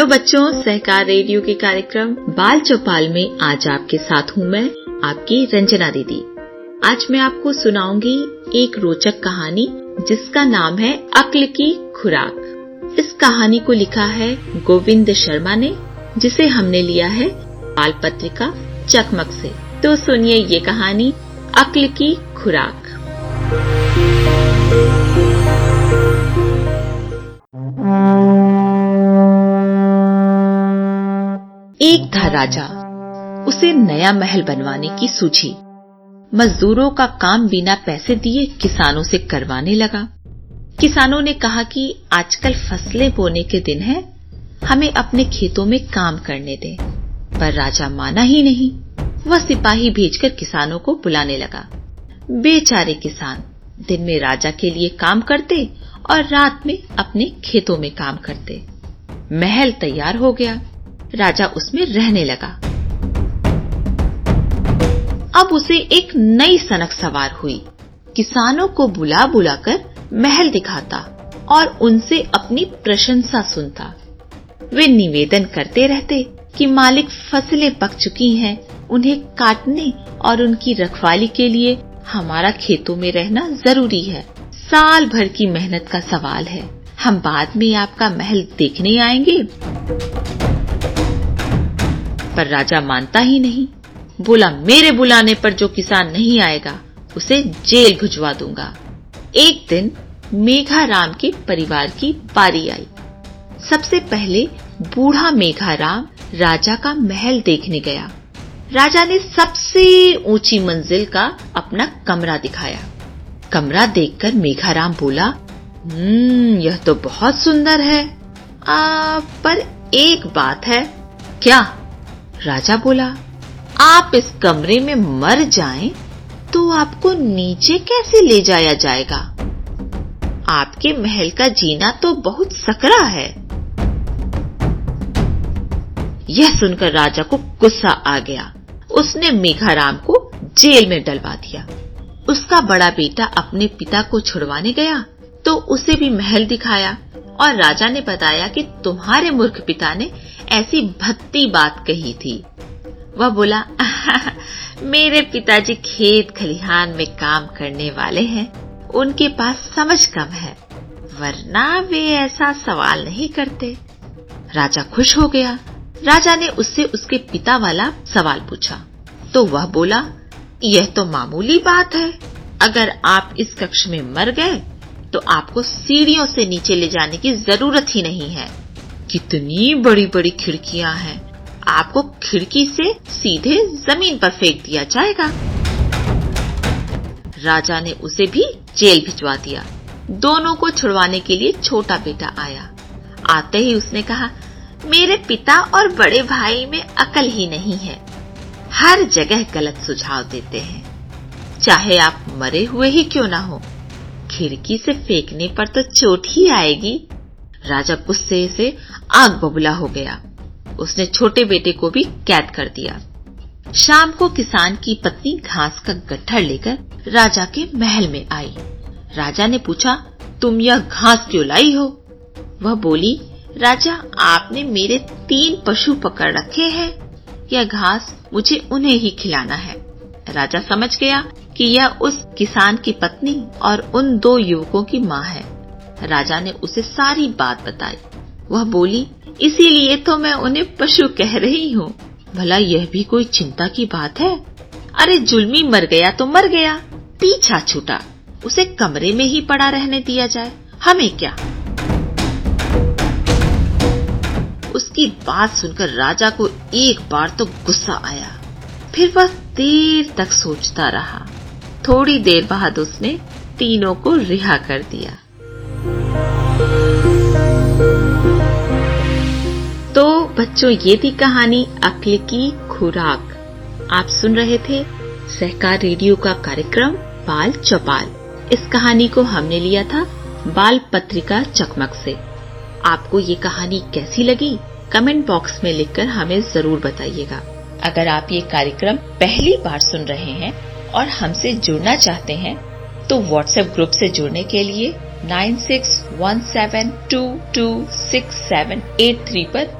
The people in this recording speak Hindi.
हेलो बच्चों, सहकार रेडियो के कार्यक्रम बाल चौपाल में आज आपके साथ हूँ मैं, आपकी रंजना दीदी। आज मैं आपको सुनाऊँगी एक रोचक कहानी जिसका नाम है अक्ल की खुराक। इस कहानी को लिखा है गोविंद शर्मा ने, जिसे हमने लिया है बाल पत्रिका चकमक से। तो सुनिए ये कहानी, अक्ल की खुराक। एक था राजा उसे नया महल बनवाने की सूझी मजदूरों का काम बिना पैसे दिए किसानों से करवाने लगा। किसानों ने कहा कि आजकल फ़सलें बोने के दिन हैं, हमें अपने खेतों में काम करने दें। पर राजा माना ही नहीं। वह सिपाही भेजकर किसानों को बुलाने लगा। बेचारे किसान दिन में राजा के लिए काम करते और रात में अपने खेतों में काम करते। महल तैयार हो गया। राजा उसमें रहने लगा। अब उसे एक नई सनक सवार हुई। किसानों को बुला बुलाकर महल दिखाता और उनसे अपनी प्रशंसा सुनता। वे निवेदन करते रहते कि मालिक फ़सलें पक चुकी हैं, उन्हें काटने और उनकी रखवाली के लिए हमारा खेतों में रहना ज़रूरी है। साल भर की मेहनत का सवाल है। हम बाद में आपका महल देखने आएँगे। पर राजा मानता ही नहीं। बोला मेरे बुलाने पर जो किसान नहीं आएगा उसे जेल भिजवा दूँगा। एक दिन मेघा राम के परिवार की बारी आई। सबसे पहले बूढ़ा मेघा राम राजा का महल देखने गया। राजा ने सबसे ऊँची मंजिल का अपना कमरा दिखाया। कमरा देखकर मेघाराम बोला हम्म यह तो बहुत सुंदर है। आ, पर एक बात है। क्या राजा बोला, आप इस कमरे में मर जाएँ तो आपको नीचे कैसे ले जाया जाएगा? आपके महल का जीना तो बहुत सकरा है। यह सुनकर राजा को गुस्सा आ गया। उसने मेघाराम को जेल में डलवा दिया। उसका बड़ा बेटा अपने पिता को छुड़वाने गया तो उसे भी महल दिखाया और राजा ने बताया कि तुम्हारे मूर्ख पिता ने ऐसी भत्ती बात कही थी। वह बोला, मेरे पिताजी खेत खलिहान में काम करने वाले हैं, उनके पास समझ कम है, वरना वे ऐसा सवाल नहीं करते। राजा खुश हो गया। राजा ने उससे उसके पिता वाला सवाल पूछा। तो वह बोला, यह तो मामूली बात है। अगर आप इस कक्ष में मर गए तो आपको सीढ़ियों से नीचे ले जाने की ज़रूरत ही नहीं है। कितनी बड़ी बड़ी खिड़कियाँ हैं। आपको खिड़की से सीधे ज़मीन पर फेंक दिया जाएगा। राजा ने उसे भी जेल भिजवा दिया। दोनों को छुड़वाने के लिए छोटा बेटा आया। आते ही उसने कहा, मेरे पिता और बड़े भाई में अकल ही नहीं है। हर जगह गलत सुझाव देते हैं। चाहे आप मरे हुए ही क्यों ना हो, खिड़की से फेंकने पर तो चोट ही आएगी। राजा गुस्से से आग बबूला हो गया। उसने छोटे बेटे को भी कैद कर दिया। शाम को किसान की पत्नी घास का गट्ठर लेकर राजा के महल में आई। राजा ने पूछा, तुम यह घास क्यों लाई हो? वह बोली, राजा, आपने मेरे तीन पशु पकड़ रखे हैं। यह घास मुझे उन्हें ही खिलाना है। राजा समझ गया कि यह उस किसान की पत्नी और उन दो युवकों की माँ है। राजा ने उसे सारी बात बताई। वह बोली, इसीलिए तो मैं उन्हें पशु कह रही हूँ। भला यह भी कोई चिंता की बात है? अरे जुल्मी मर गया तो मर गया। पीछा छूटा। उसे कमरे में ही पड़ा रहने दिया जाए। हमें क्या? उसकी बात सुनकर राजा को एक बार तो गुस्सा आया। फिर वह देर तक सोचता रहा। थोड़ी देर बाद उसने तीनों को रिहा कर दिया। बच्चों, ये थी कहानी अक्ल की खुराक। आप सुन रहे थे सहकार रेडियो का कार्यक्रम बाल चौपाल। इस कहानी को हमने लिया था बाल पत्रिका चकमक से। आपको ये कहानी कैसी लगी, कमेंट बॉक्स में लिखकर हमें ज़रूर बताइएगा। अगर आप ये कार्यक्रम पहली बार सुन रहे हैं और हमसे जुड़ना चाहते हैं तो व्हाट्सएप ग्रुप से जुड़ने के लिए 9617226783 पर